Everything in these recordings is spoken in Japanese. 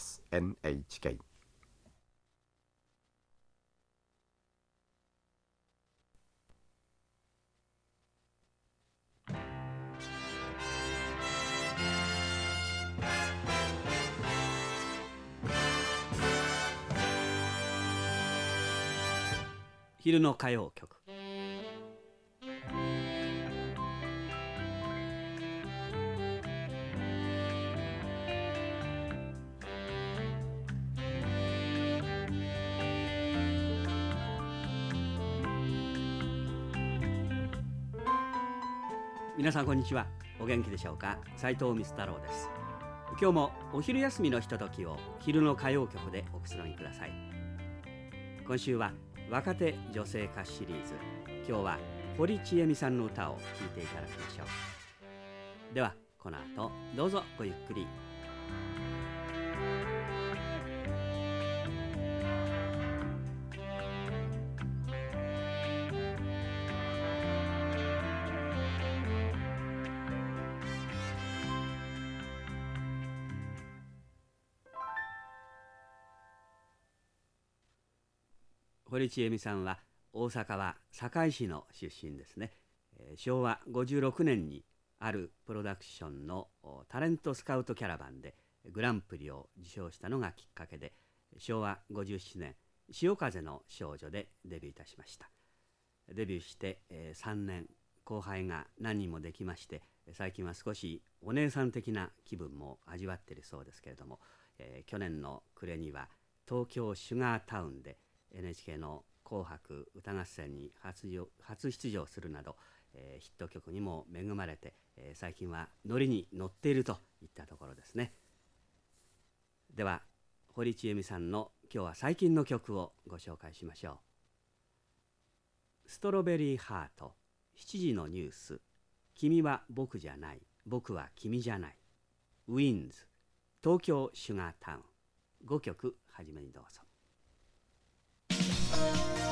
ます。NHK 昼の歌謡曲。皆さんこんにちは。お元気でしょうか？斉藤光太郎です。今日もお昼休みのひとときを昼の歌謡曲でおくつろぎください。今週は若手女性歌手シリーズ。今日は堀ちえみさんの歌を聴いていただきましょう。ではこの後どうぞごゆっくり。堀ちえみさんは大阪は堺市の出身ですね、えー昭和56年にあるプロダクションのタレントスカウトキャラバンでグランプリを受賞したのがきっかけで昭和57年「潮風の少女」でデビューいたしました。デビューして、え3年後輩が何人もできまして最近は少しお姉さん的な気分も味わっているそうですけれども、えー去年の暮れには東京シュガータウンで NHK の「紅白歌合戦」に初出場するなど、えーヒット曲にも恵まれて、えー最近はノリに乗っているといったところですね。では堀ちえみさんの今日は最近の曲をご紹介しましょう「ストロベリーハート」「7時のニュース」「君は僕じゃない。僕は君じゃない」「ウィンズ」「東京シュガータウン」5曲はじめにどうぞ。Thank you.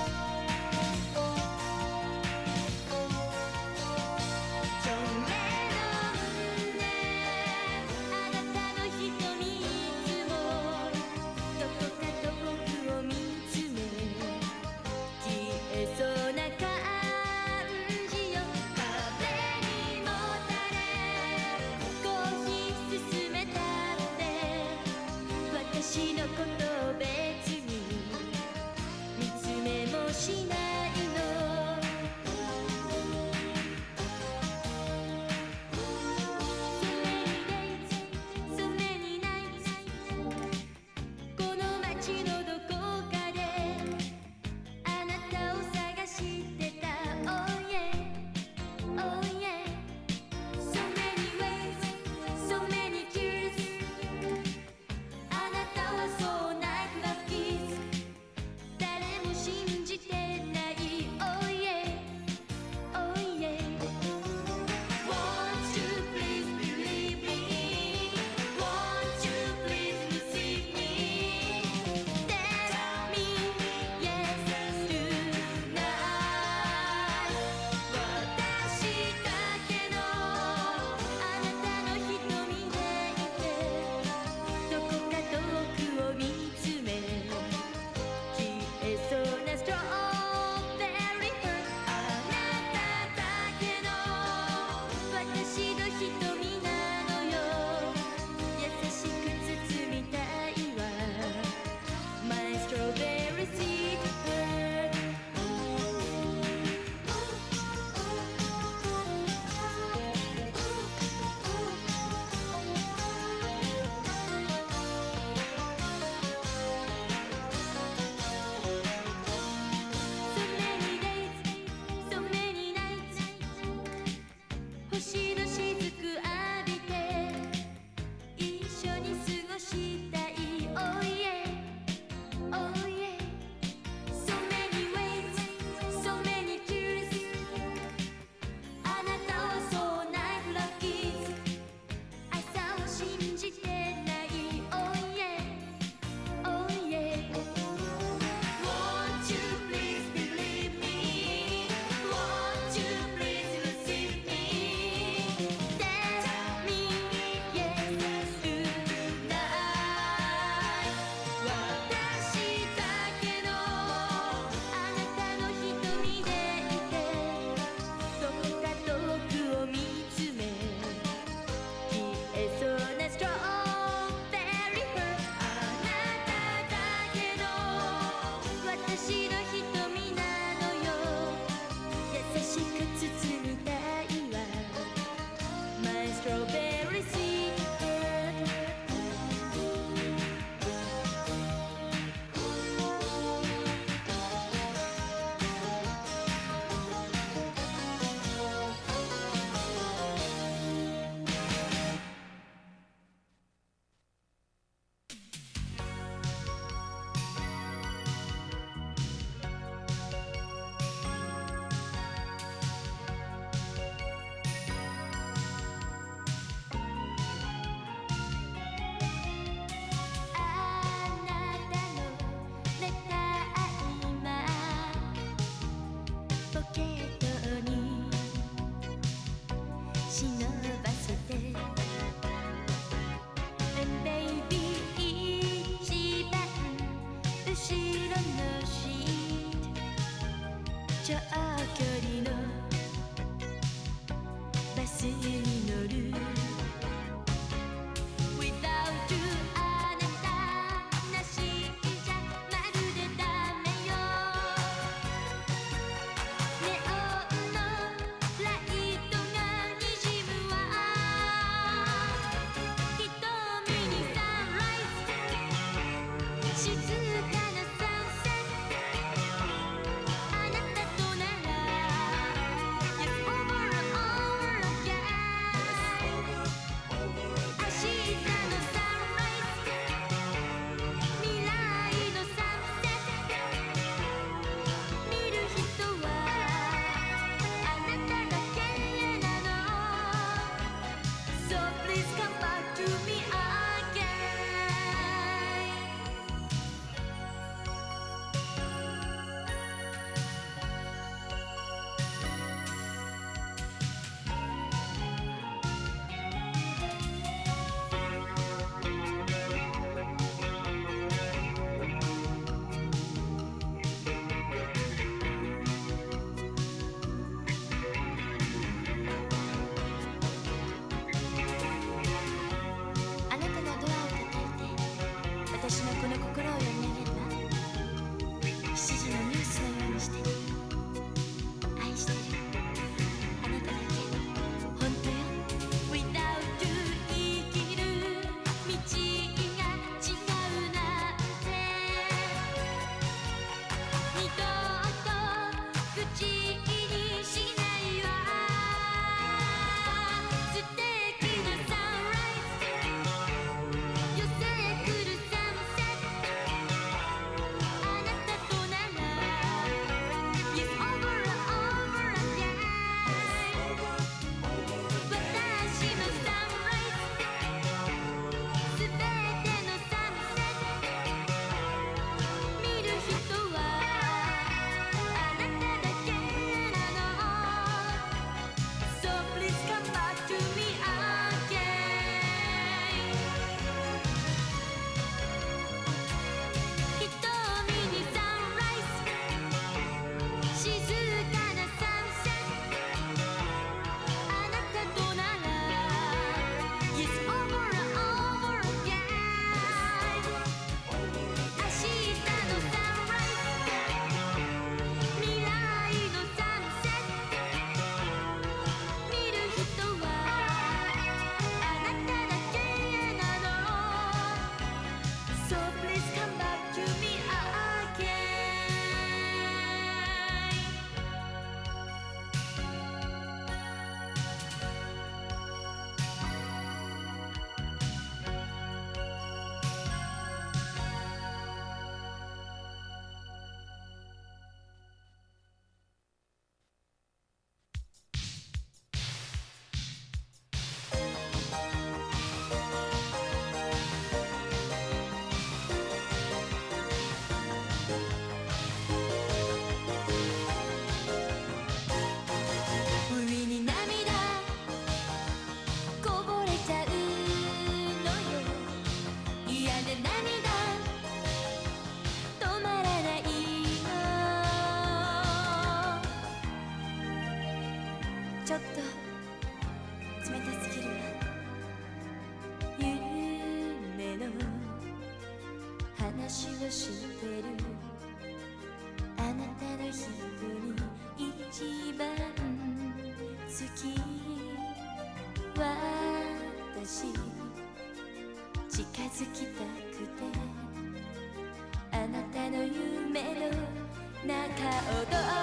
中踊る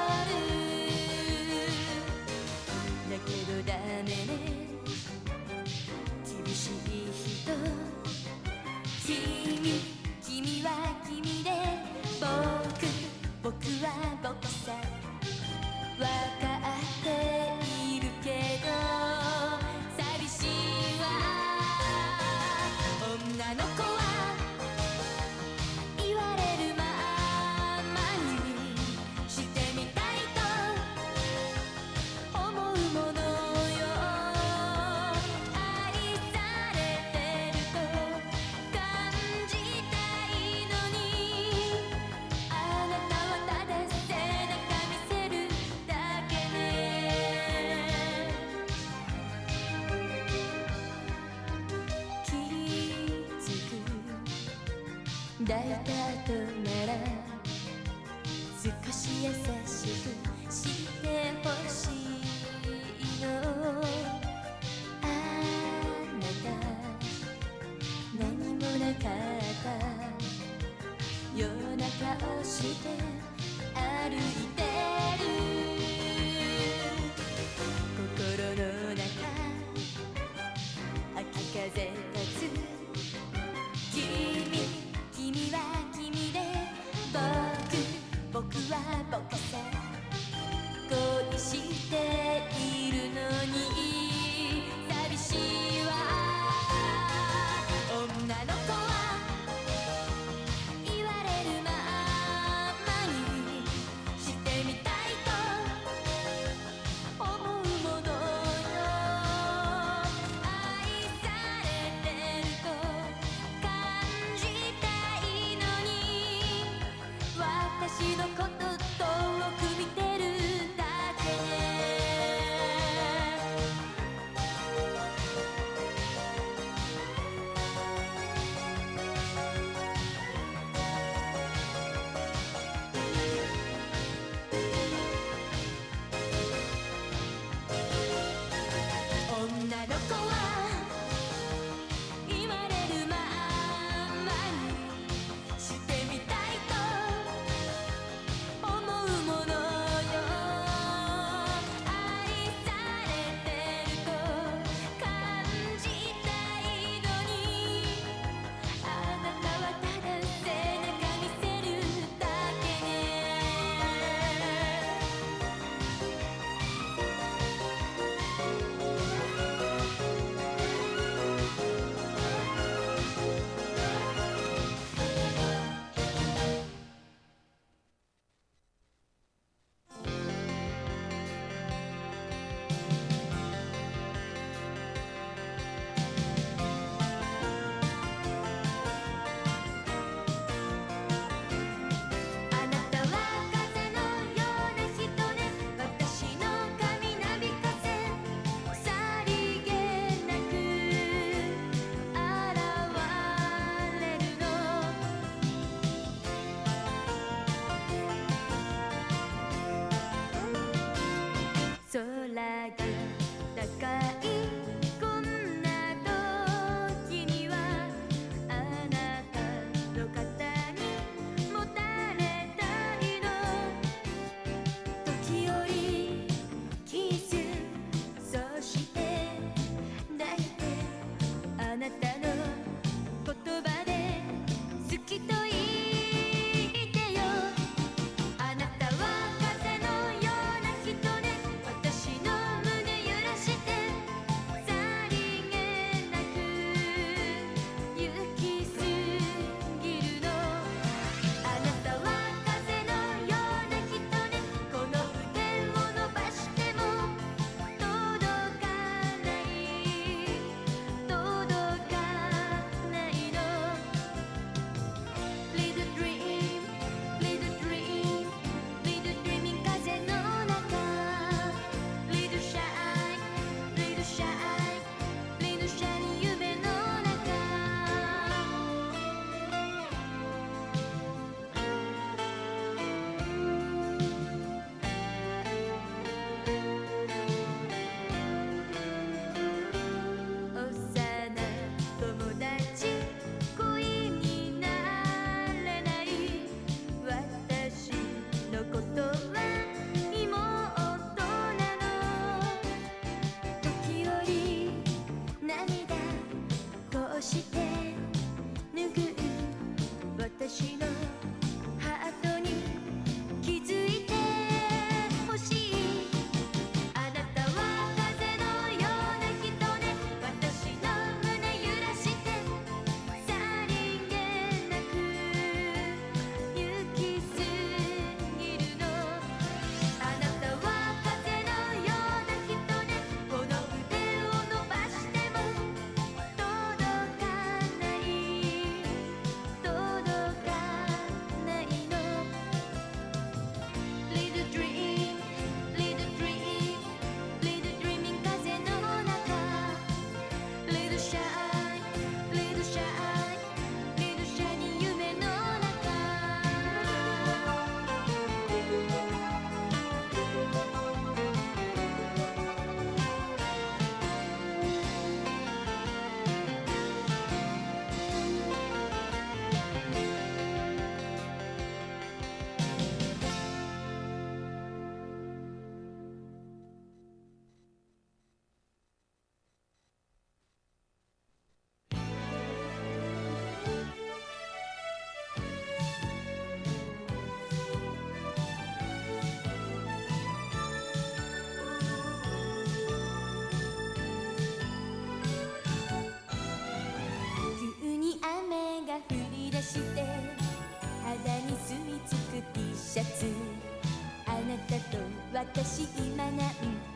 私今何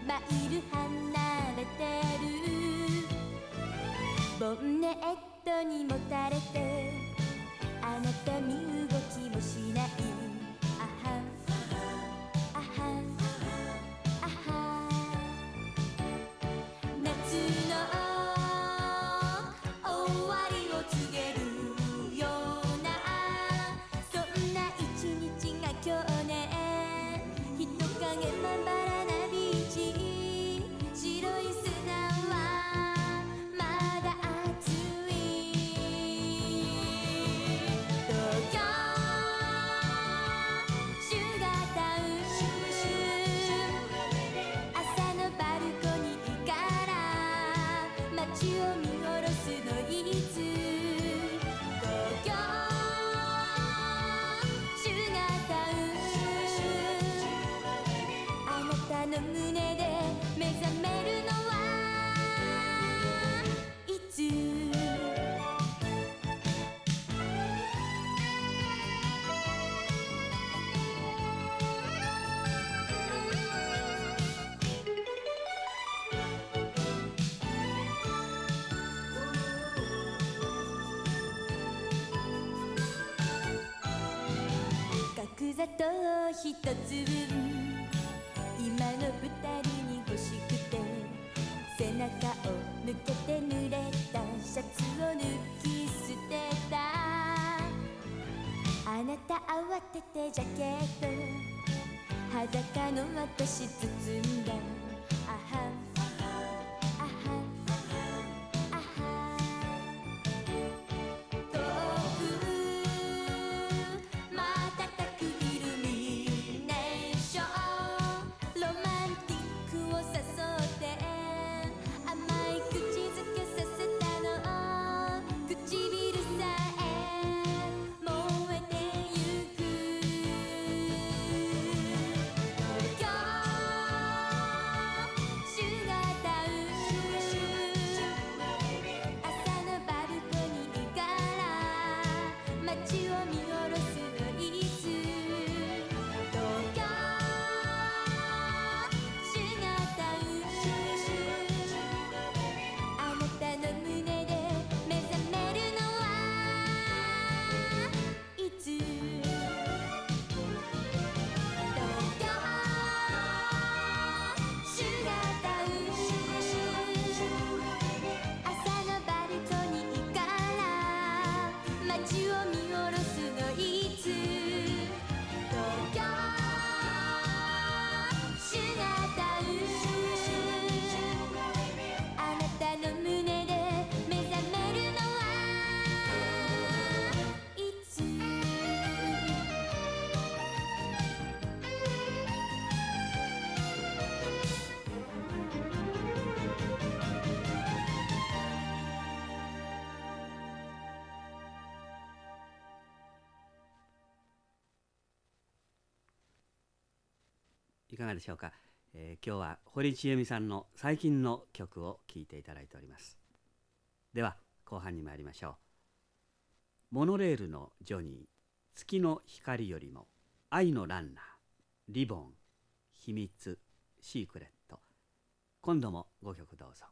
マイル離れてる。ボンネットにもたれてあなた身動きもしない。角砂糖一つ分今の二人に欲しくて背中を抜けて濡れたシャツを抜き捨てた。あなた慌ててジャケット。裸の私包んだ。かがでしょうか、えー今日は堀ちえみさんの最近の曲を聴いていただいております。では後半に参りましょう。モノレールのジョニー月の光よりも愛のランナーリボン秘密シークレット。今度も5曲どうぞ。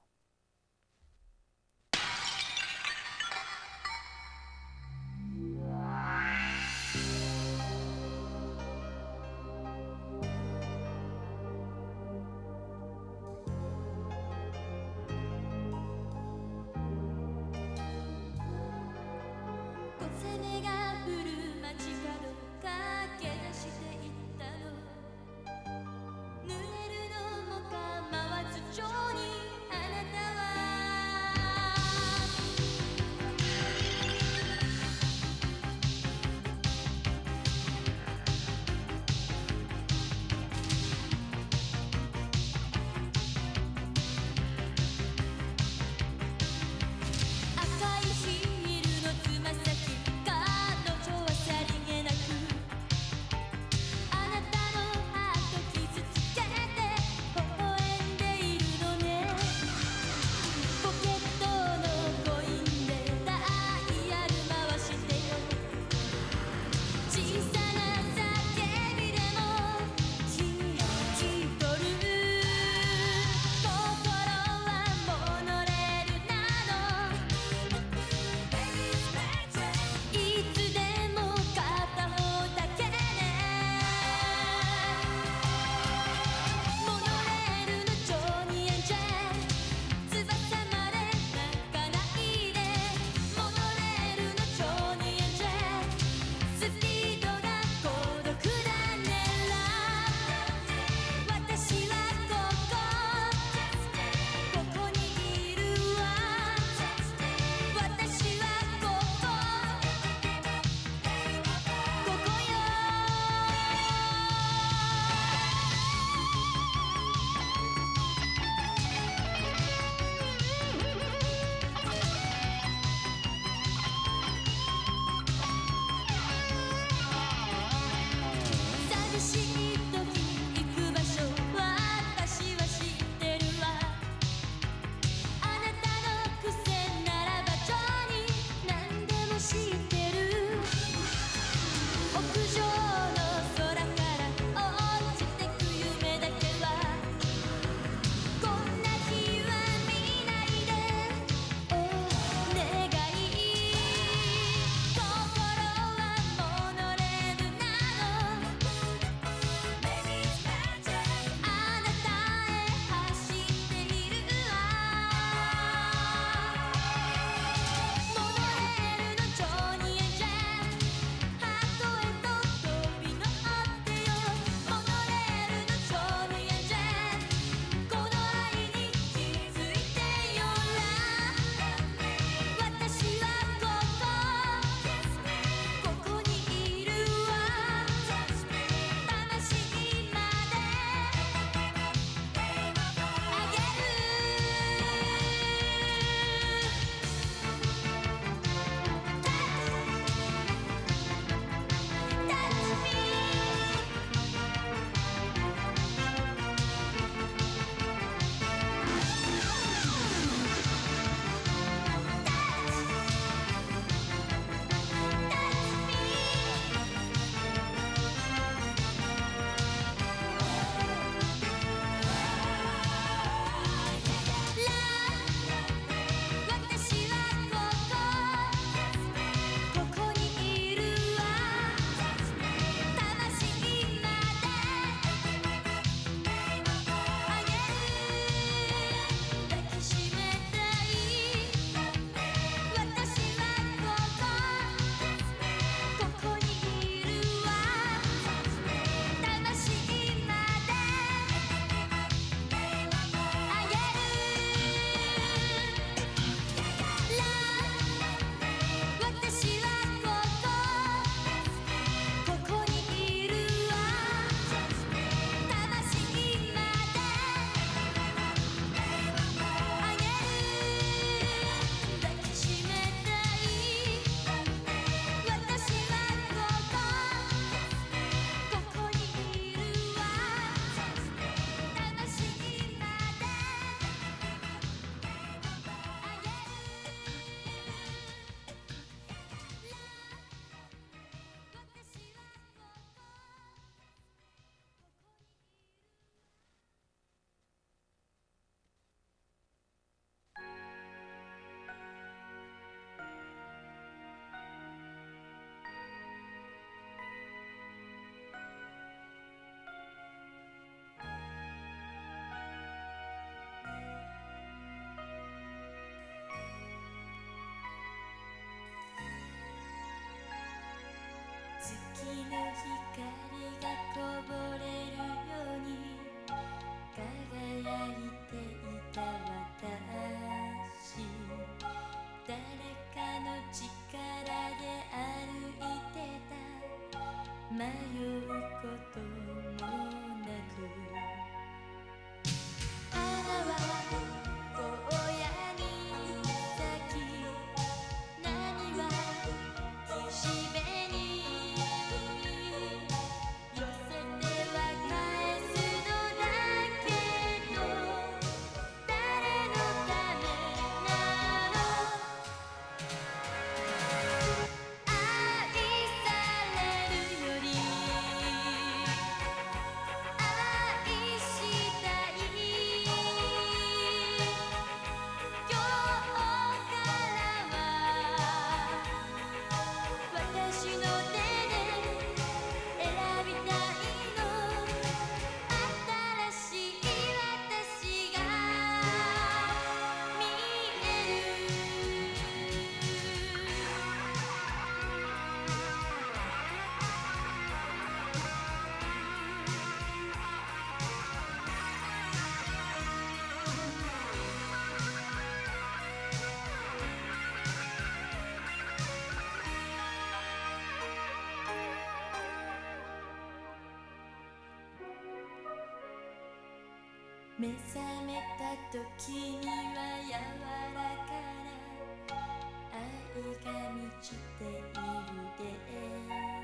目覚めた時には柔らかな愛が満ちているで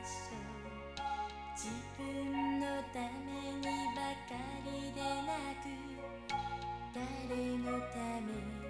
しょう。自分のためにばかりでなく誰のために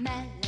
マ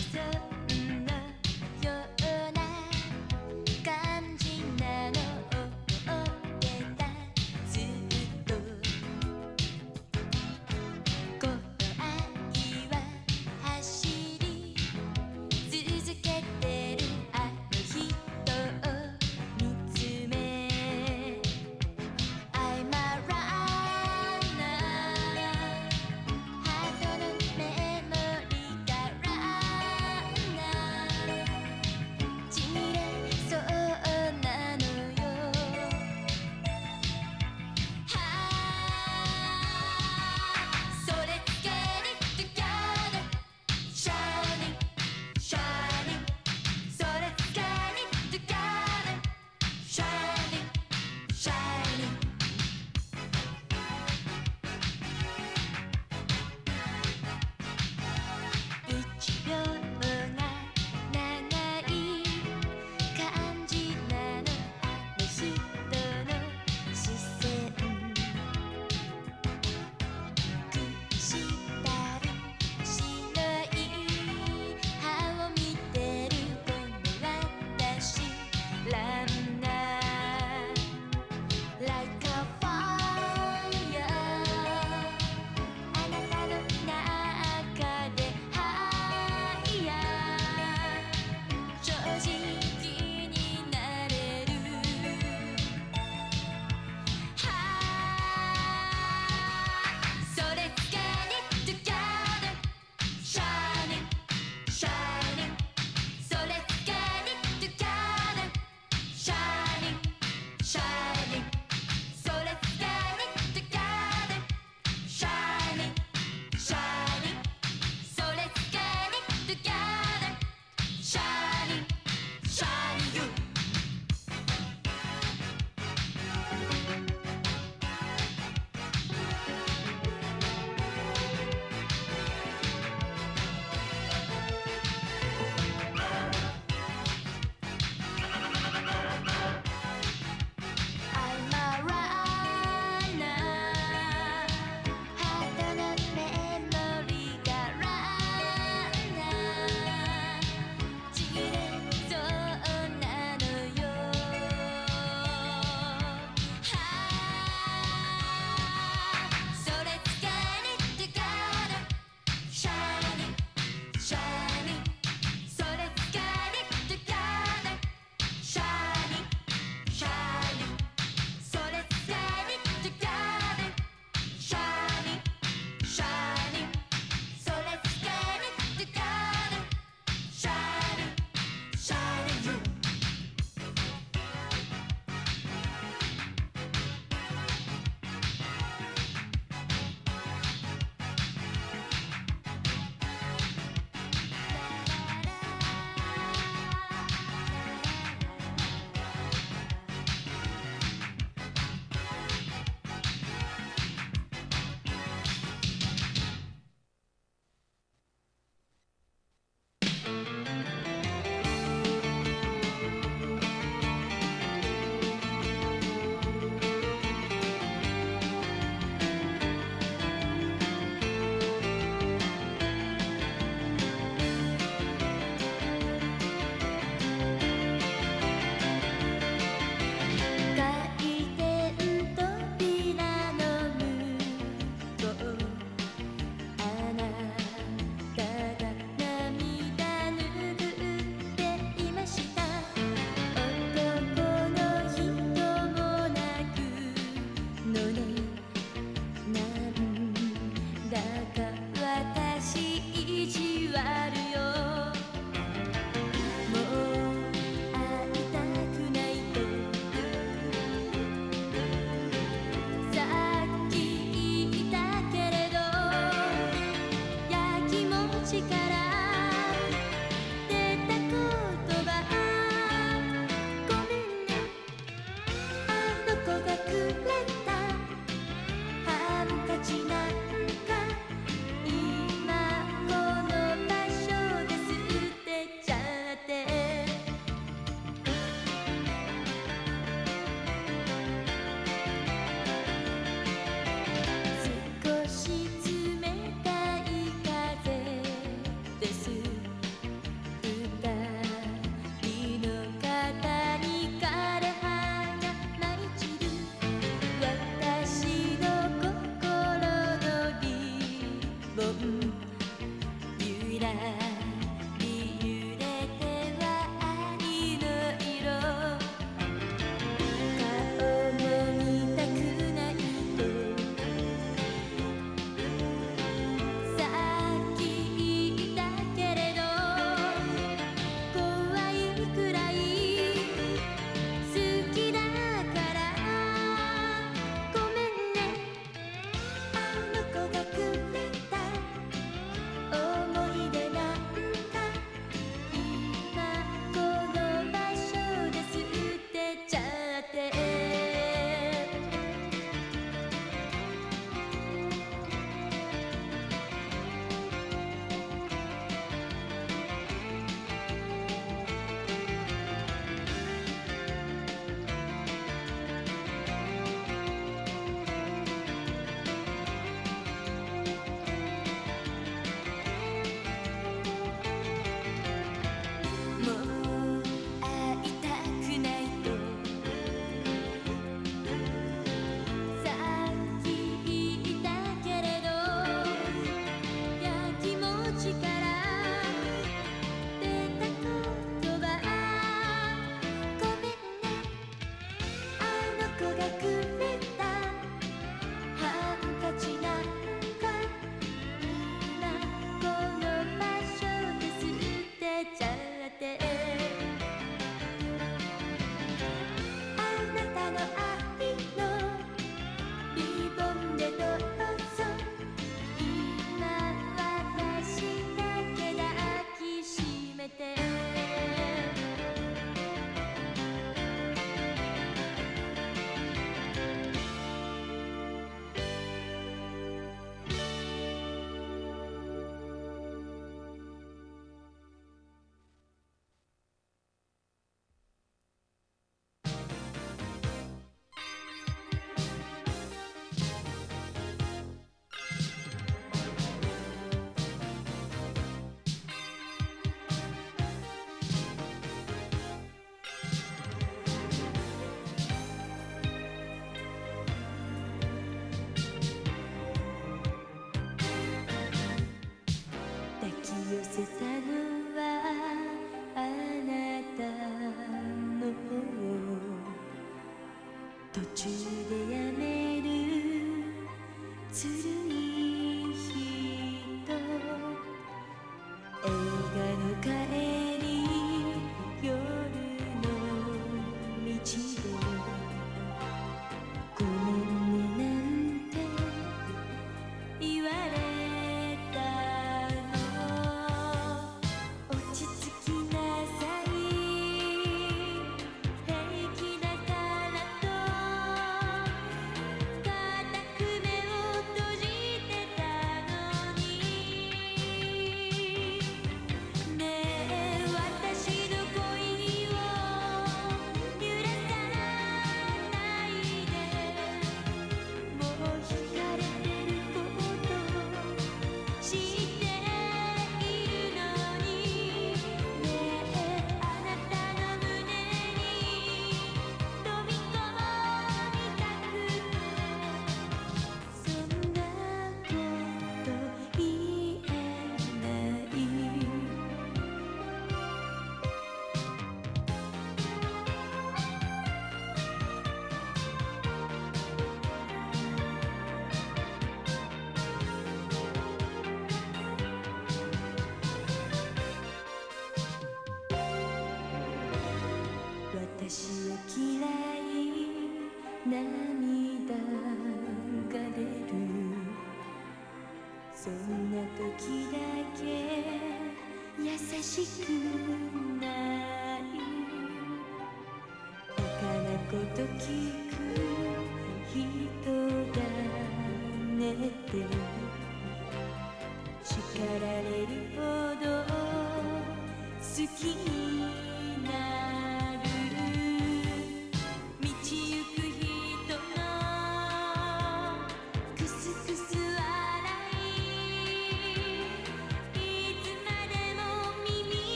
カ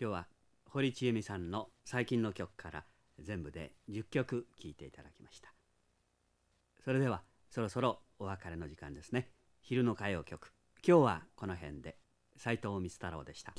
今日は堀ちえみさんの最近の曲から全部で10曲聴いていただきました。それではそろそろお別れの時間ですね。昼の歌謡曲。今日はこの辺で。斉藤光太郎でした。